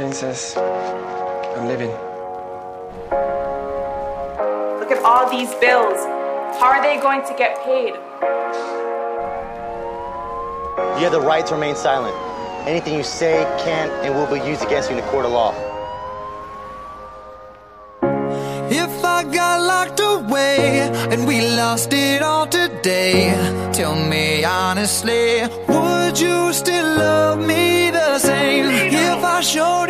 Princess, I'm living. Look at all these bills. How are they going to get paid? You have the right to remain silent. Anything you say can and will be used against you in a court of law. If I got locked away and we lost it all today, tell me honestly, would you still love me the same? If I showed you my flaws,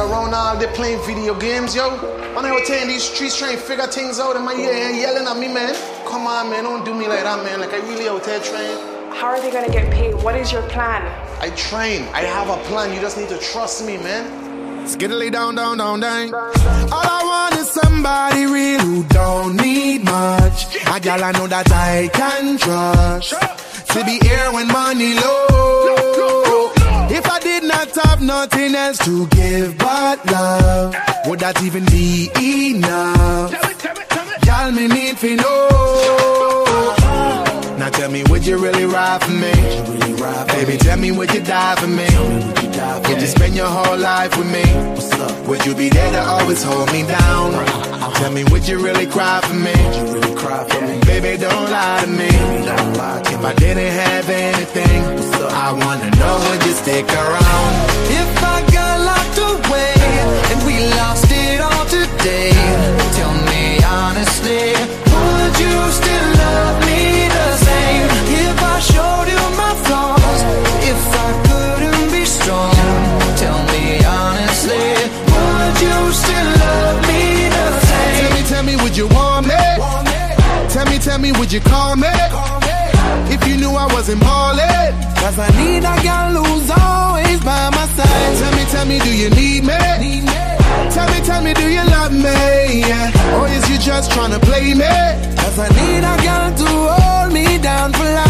around all day playing video games, yo. When I was in these streets trying to figure things out in my ear and yelling at me, man. Come on, man, don't do me like that, man. Like I really out there trying. How are they going to get paid? What is your plan? I train. I have a plan. You just need to trust me, man. Skiddly down, down, down, down. All I want is somebody real who don't need much. A gal I know that I can trust. To be here when money low. If I did not have nothing else to give but love, would that even be enough? Y'all me need to know. Me, would you really ride for me? Baby, tell me, would you die for me? Would you spend your whole life with me? Would you be there to always hold me down? Tell me, would you really cry for me? Baby, don't lie to me. If I didn't have anything, I wanna know, would you stick around? Tell me, would you call me? If you knew I wasn't ballin'. Cause I need a girl who's always by my side. Tell me, tell me, do you need me? Tell me, tell me, do you love me? Yeah. Or is you just tryna play me? Cause I need a girl to hold me down for life.